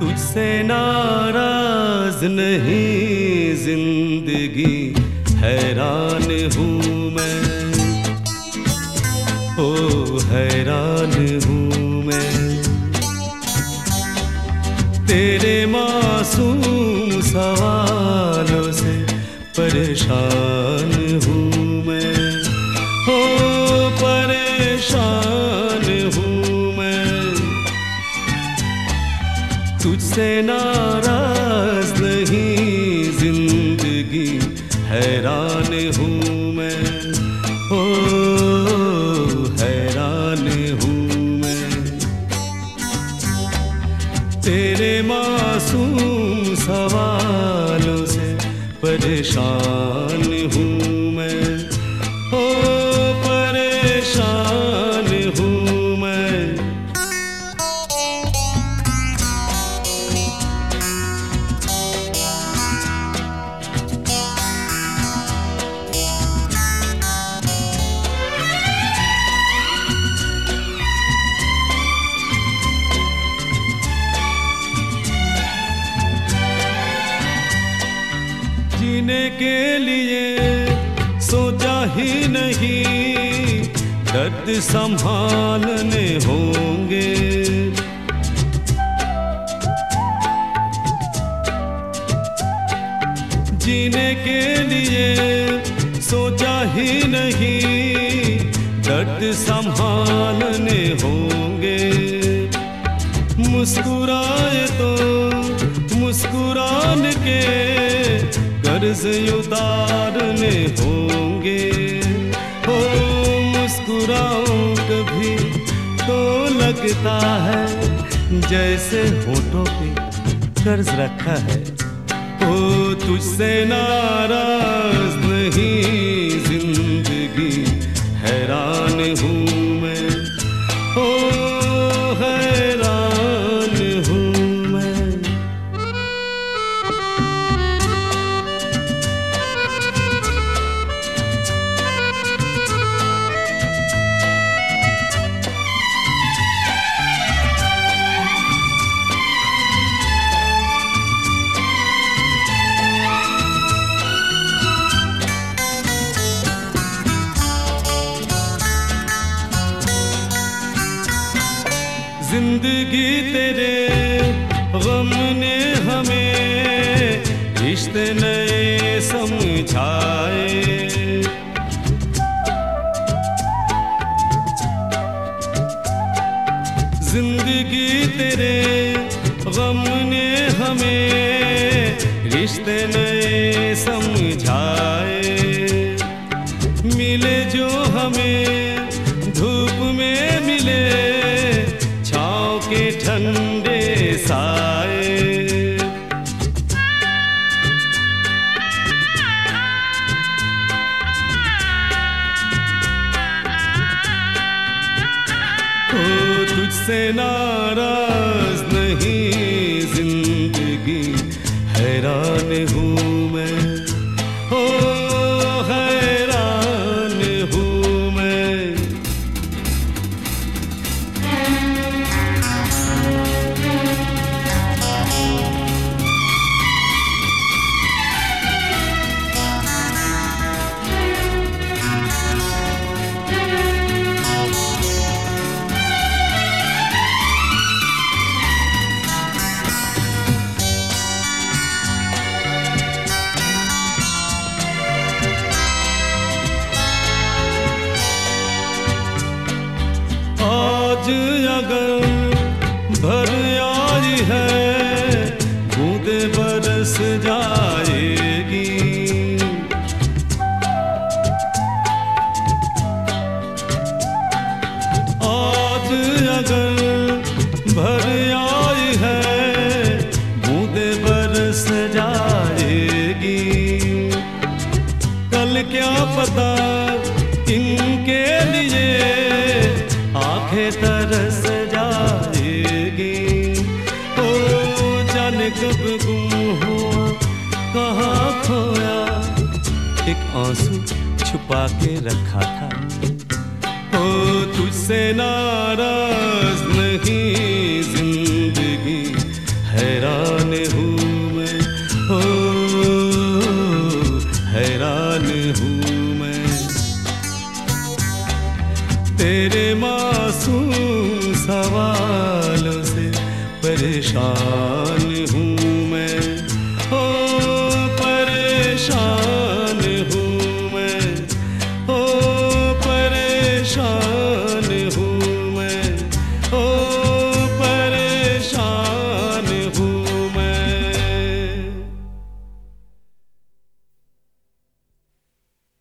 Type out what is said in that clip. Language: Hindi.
तुझसे नाराज़ नहीं ज़िंदगी, हैरान हूँ मैं। ओ, हैरान हूँ मैं। तेरे मासूम सवालों से परेशान तुझसे नाराज़ नहीं, ज़िंदगी हैरान हूँ मैं। ओ, हैरान हूँ मैं। तेरे मासूम सवालों से परेशान हूँ के लिए सोचा ही नहीं, दर्द संभालने होंगे। जीने के लिए सोचा ही नहीं, दर्द संभालने होंगे। कर्ज उतारने होंगे। हो मुस्कुराओ कभी तो लगता है, जैसे होटो पे कर्ज रखा है। ओ तुझसे नाराज़ नहीं ज़िंदगी तेरे गम ने हमें रिश्ते नए समझाए। ज़िंदगी तेरे गम ने हमें रिश्ते नए समझाए। मिले जो हमें धूप में मिले ठंडे साए ओ तुझसे नाराज़ नहीं ज़िंदगी हैरान हूँ आज अगर भर आई है, बूंदे बरस जाएगी। आज अगर भर आई है, बूंदे बरस जाएगी। कल क्या पता इनके लिए आँखें आँसू छुपा के रखा था। ओ, तुझसे नाराज़ नहीं ज़िंदगी, हैरान हूँ मैं। ओ, हैरान हूँ मैं। तेरे